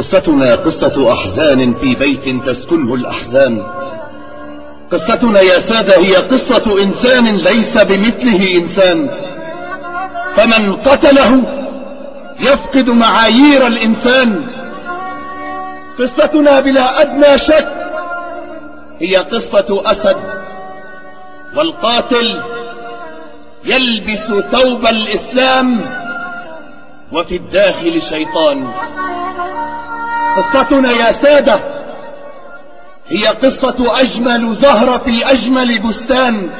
قصتنا قصة أحزان في بيت تسكنه الأحزان. قصتنا يا سادة هي قصة إنسان ليس بمثله إنسان. فمن قتله يفقد معايير الإنسان. قصتنا بلا أدنى شك هي قصة أسد والقاتل يلبس ثوب الإسلام وفي الداخل شيطان. قصتنا يا سادة هي قصة أجمل زهرة في أجمل بستان.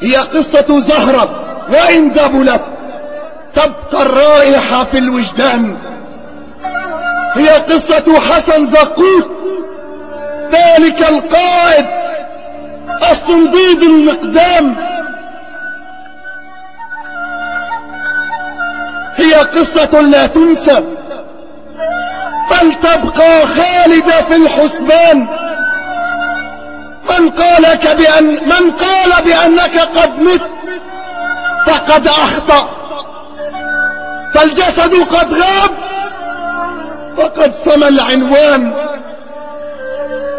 هي قصة زهرة وإن دبلت تبقى الرائحة في الوجدان. هي قصة حسن زقوت ذلك القائد الصنديد المقدام. هي قصة لا تنسى بل تبقى خالدة في الحسبان؟ من قالك بأن من قال بأنك قد مت فقد أخطأ. فالجسد قد غاب فقد سمى العنوان.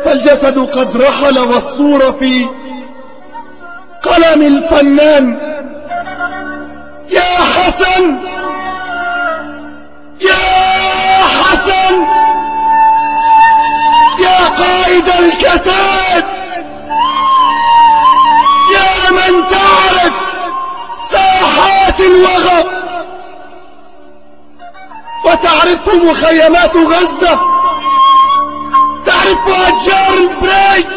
فالجسد قد رحل والصورة في قلم الفنان. يا حسن! قائد الكتائب يا من تعرف ساحات الوغى وتعرف مخيمات غزة تعرف أشجار البري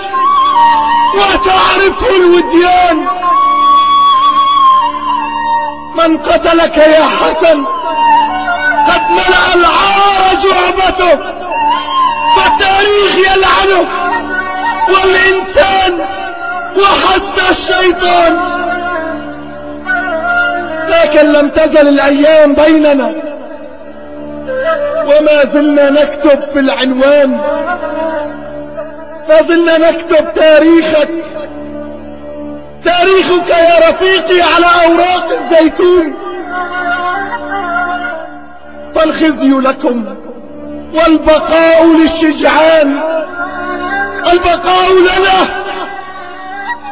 وتعرف الوديان. من قتلك يا حسن قد ملأ العار جعبته. والإنسان وحتى الشيطان. لكن لم تزل الأيام بيننا وما زلنا نكتب في العنوان. ما زلنا نكتب تاريخك. تاريخك يا رفيقي على أوراق الزيتون. فالخزي لكم والبقاء للشجعان. البقاء لنا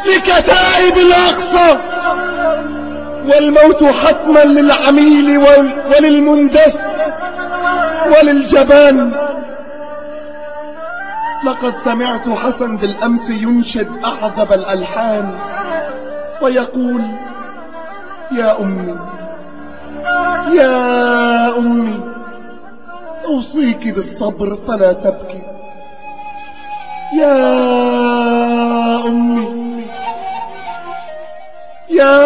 لكتائب الأقصى والموت حتما للعميل وللمندس وللجبان. لقد سمعت حسن بالأمس ينشد أعذب الألحان ويقول يا أمي يا أمي أوصيك بالصبر فلا تبكي. يا أمي. يا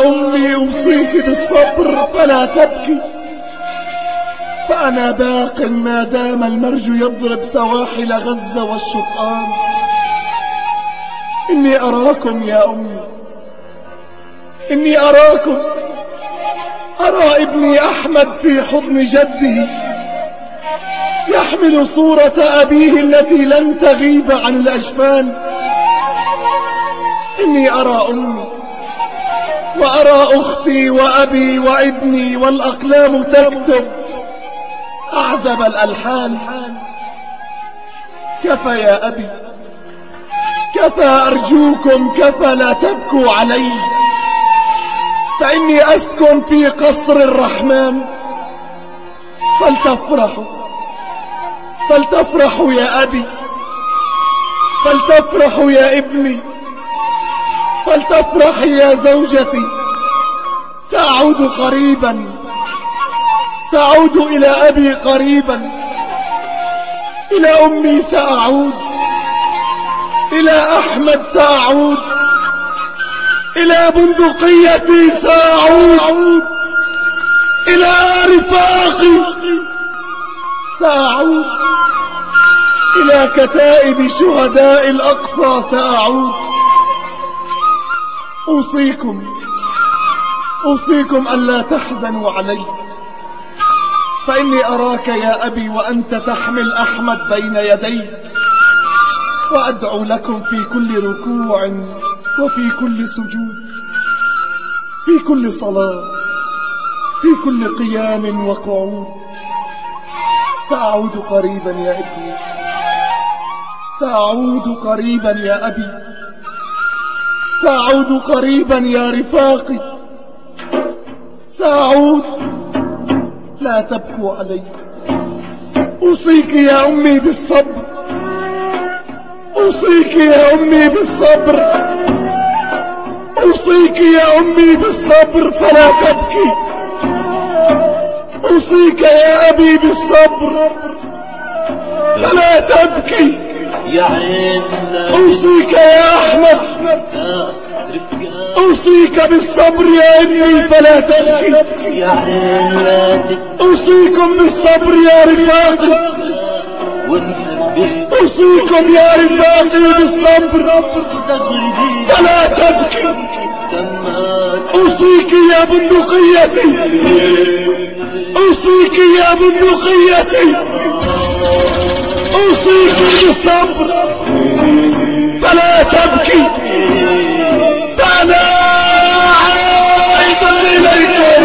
أمي أوصيك بالصبر فلا تبكي. فأنا باق ما دام المرج يضرب سواحل غزة والشطآن. إني أراكم يا أمي. إني أراكم. أرى ابني أحمد في حضن جده. يحمل صورة أبيه التي لن تغيب عن الأجفان إني أرى أمي وأرى أختي وأبي وابني والأقلام تكتب أعذب الألحان. كفى يا أبي كفى أرجوكم كفى لا تبكوا علي. فإني أسكن في قصر الرحمن فلتفرحوا. فلتفرحوا يا أبي. فلتفرحوا يا ابني. فلتفرحي يا زوجتي. سأعود قريبا. سأعود إلى أبي قريبا. إلى أمي سأعود. إلى أحمد سأعود. إلى بندقيتي سأعود. إلى رفاقي سأعود إلى كتائب شهداء الأقصى سأعود أوصيكم أوصيكم ألا تحزنوا علي. فإني أراك يا أبي وأنت تحمل أحمد بين يديك وأدعو لكم في كل ركوع وفي كل سجود في كل صلاة في كل قيام وقعود. سأعود قريبا يا ابني سأعود قريبا يا أبي. سأعود قريبا يا رفاقي. سأعود. لا تبكوا علي. أوصيك يا أمي بالصبر. أوصيك يا أمي بالصبر. أوصيك يا أمي بالصبر. فلا تبكي. أوصيك يا أبي بالصبر. فلا تبكي. يا أوصيك يا أحمد. أوصيك بالصبر يا ابني فلا تبكي. أوصيكم بالصبر يا رفاقي. أوصيكم يا رفاقي بالصبر. فلا تبكي. أوصيك يا بندقيتي أوصيك يا بندقيتي أوصيك بالصبر. فلا تبكي. فأنا عائد إليكم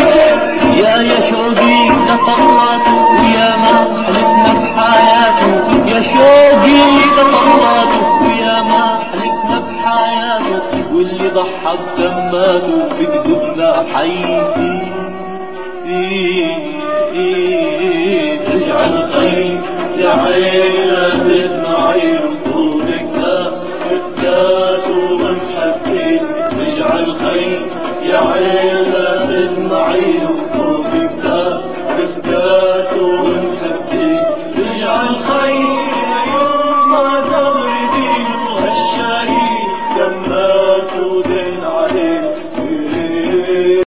يا يا شوقي تطلعت ويا ما حلفنا بحياته يا شوقي تطلعت ويا ما حلفنا بحياته واللي ضحى بدماته بقلوبنا حي. اجعل जपे